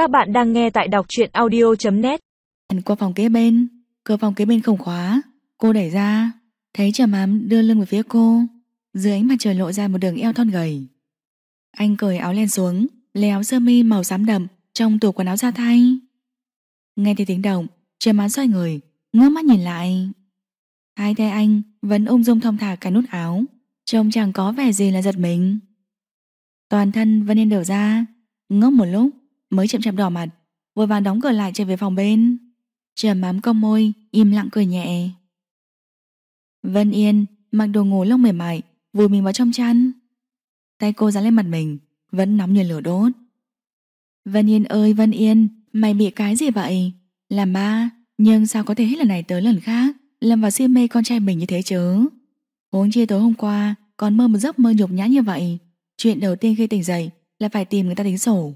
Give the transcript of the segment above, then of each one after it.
Các bạn đang nghe tại đọc truyện audio.net Qua phòng kế bên Cửa phòng kế bên không khóa, Cô đẩy ra, Thấy trầm ám đưa lưng về phía cô. Dưới ánh mặt trời lộ ra một đường eo thon gầy. Anh cởi áo len xuống, Lấy áo sơ mi màu xám đậm Trong tủ quần áo ra thay. Nghe thấy tiếng động, Trầm ám xoay người, Ngước mắt nhìn lại. Hai tay anh vẫn ung dung thong thả cả nút áo, Trông chẳng có vẻ gì là giật mình. Toàn thân vẫn Yên đổ ra Ngốc một lúc mới chậm chậm đỏ mặt, Vội vàng đóng cửa lại chạy về phòng bên. Trầm mám cong môi, Im lặng cười nhẹ. Vân Yên mặc đồ ngủ lông mềm mại, Vùi mình vào trong chăn. Tay cô dán lên mặt mình, Vẫn nóng như lửa đốt. Vân Yên ơi, Vân Yên, Mày bị cái gì vậy? Làm ba Nhưng sao có thể hết lần này tới lần khác, Lâm vào si mê con trai mình như thế chứ? Huống chia tối hôm qua Còn mơ một giấc mơ nhục nhã như vậy. Chuyện đầu tiên khi tỉnh dậy Là phải tìm người ta tính sổ.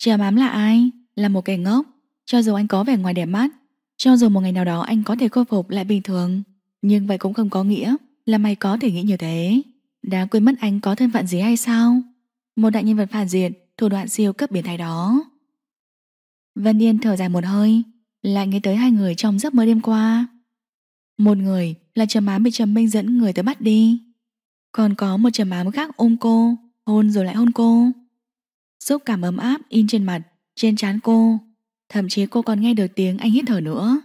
Trầm ám là ai? Là một kẻ ngốc. Cho dù anh có vẻ ngoài đẹp mắt, Cho dù một ngày nào đó anh có thể khôi phục lại bình thường, Nhưng vậy cũng không có nghĩa Là mày có thể nghĩ như thế. Đã quên mất anh có thân phận gì hay sao? Một đại nhân vật phản diện, Thủ đoạn siêu cấp biến thái đó. Vân Yên thở dài một hơi, Lại nghĩ tới hai người trong giấc mơ đêm qua. Một người là trầm ám bị Trầm Minh dẫn người tới bắt đi. Còn có một trầm ám khác ôm cô, Hôn rồi lại hôn cô. Xúc cảm ấm áp in trên mặt, Trên trán cô. Thậm chí cô còn nghe được tiếng anh hít thở nữa.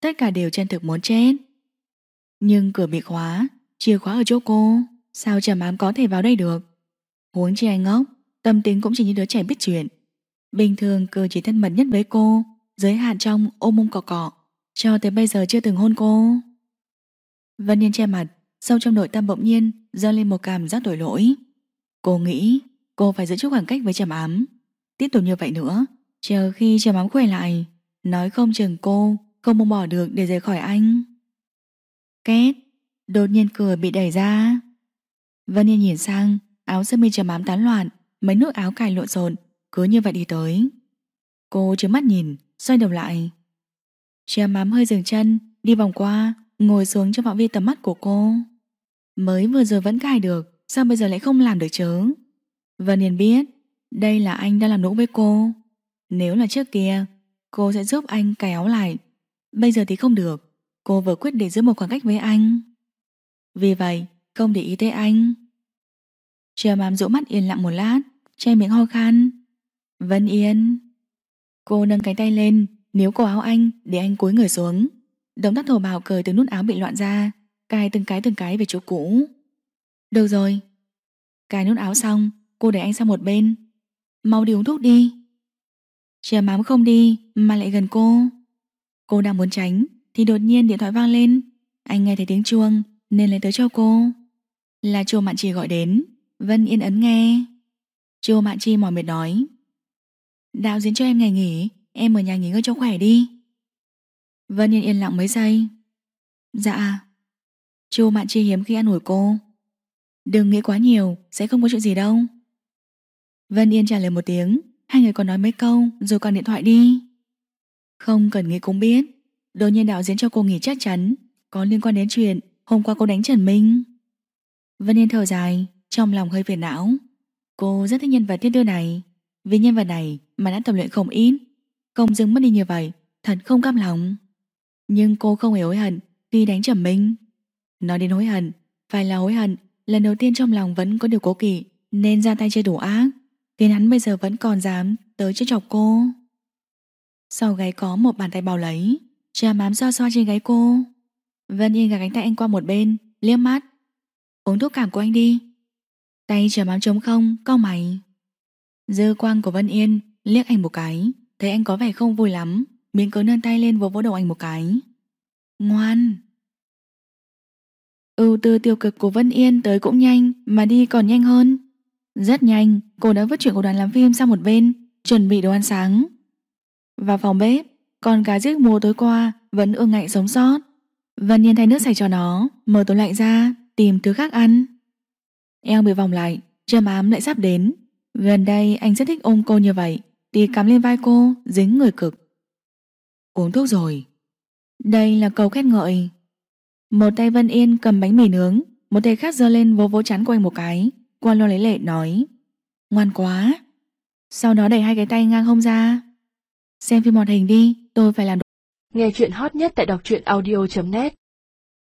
Tất cả đều chân thực muốn chết. Nhưng cửa bị khóa, Chìa khóa ở chỗ cô. Sao trầm ám có thể vào đây được? Huống chi anh ngốc, Tâm tính cũng chỉ như đứa trẻ biết chuyện. Bình thường cờ chỉ thân mật nhất với cô, Giới hạn trong ôm mông cọ cọ, Cho tới bây giờ chưa từng hôn cô. Vân Yên che mặt, Sâu trong nội tâm bỗng nhiên dâng lên một cảm giác tội lỗi. Cô nghĩ Cô phải giữ chút khoảng cách với trầm ám. Tiếp tục như vậy nữa, Chờ khi trầm ám khỏe lại, Nói không chừng cô không buông bỏ được để rời khỏi anh. Két, Đột nhiên cửa bị đẩy ra. Vân Yên nhìn sang, Áo sơ mi trầm ám tán loạn, Mấy nước áo cài lộn xộn, Cứ như vậy đi tới. Cô trợn mắt nhìn, Xoay đầu lại. Trầm ám hơi dừng chân, Đi vòng qua, Ngồi xuống trong phạm vi tầm mắt của cô. Mới vừa rồi vẫn cài được, Sao bây giờ lại không làm được chứ? Vân Hiền biết Đây là anh đã làm nũng với cô. Nếu là trước kia, Cô sẽ giúp anh cài áo lại. Bây giờ thì không được. Cô vừa quyết định giữ một khoảng cách với anh. Vì vậy, không để ý tới anh. Trầm mám rũ mắt yên lặng một lát, Che miệng ho khan. Vân Yên, Cô nâng cánh tay lên, Níu cổ áo anh để anh cúi người xuống. Động tác thổ bào cởi từ nút áo bị loạn ra, Cài từng cái từng cái về chỗ cũ. Được rồi. Cài nút áo xong Cô để anh sang một bên. Mau đi uống thuốc đi. Chia mám không đi, mà lại gần cô. Cô đang muốn tránh, Thì đột nhiên điện thoại vang lên. Anh nghe thấy tiếng chuông, nên lấy tới cho cô. Là chùa Mạn Trì gọi đến. Vân yên ấn nghe. Chùa Mạn Chi mỏi mệt nói. Đạo diễn cho em ngày nghỉ, Em ở nhà nghỉ ngơi cho khỏe đi. Vân yên yên lặng mấy giây. Dạ. Chùa Mạn Chi hiếm khi ăn ủi cô. Đừng nghĩ quá nhiều, Sẽ không có chuyện gì đâu. Vân Yên trả lời một tiếng. Hai người còn nói mấy câu, rồi còn điện thoại đi. Không cần nghĩ cũng biết. Đột nhiên đạo diễn cho cô nghỉ chắc chắn. Có liên quan đến chuyện, Hôm qua cô đánh Trần Minh. Vân Yên thở dài, Trong lòng hơi phiền não. Cô rất thích nhân vật thiết đưa này. Vì nhân vật này mà đã tập luyện không ít. Không dừng mất đi như vậy, Thật không cam lòng. Nhưng cô không hề hối hận khi đánh Trầm Minh. Nói đến hối hận, Phải là hối hận, Lần đầu tiên trong lòng vẫn có điều cố kỵ, Nên ra tay chơi đủ ác. Khiến hắn bây giờ vẫn còn dám tới trước chọc cô. Sau gáy có một bàn tay bao lấy. Trà mám xoa xoa trên gáy cô. Vân Yên gạt cánh tay anh qua một bên Liếc mắt. Uống thuốc cảm của anh đi. Tay trà mám trống không, cau mày. Dư quang của Vân Yên liếc anh một cái. Thấy anh có vẻ không vui lắm Miếng cớ nâng tay lên vỗ vỗ đầu anh một cái. Ngoan. Ưu tư tiêu cực của Vân Yên tới cũng nhanh Mà đi còn nhanh hơn. Rất nhanh cô đã vứt chuyện của đoàn làm phim sang một bên Chuẩn bị đồ ăn sáng. Vào phòng bếp Con cá giết mùa tối qua Vẫn ương ngạnh sống sót. Vân Yên thay nước sạch cho nó Mở tủ lạnh ra Tìm thứ khác ăn. Eo bị vòng lại Trầm ám lại sắp đến. Gần đây anh rất thích ôm cô như vậy Thì cắm lên vai cô Dính người cực. Uống thuốc rồi. Đây là câu khét ngợi. Một tay Vân Yên cầm bánh mì nướng Một tay khác giơ lên vỗ vỗ chán của anh một cái qua lo lấy lệ nói, Ngoan quá. Sau đó đẩy hai cái tay ngang hông ra. Xem phim hoạt hình đi, Tôi phải làm Nghe chuyện hot nhất tại đọc truyện audio.net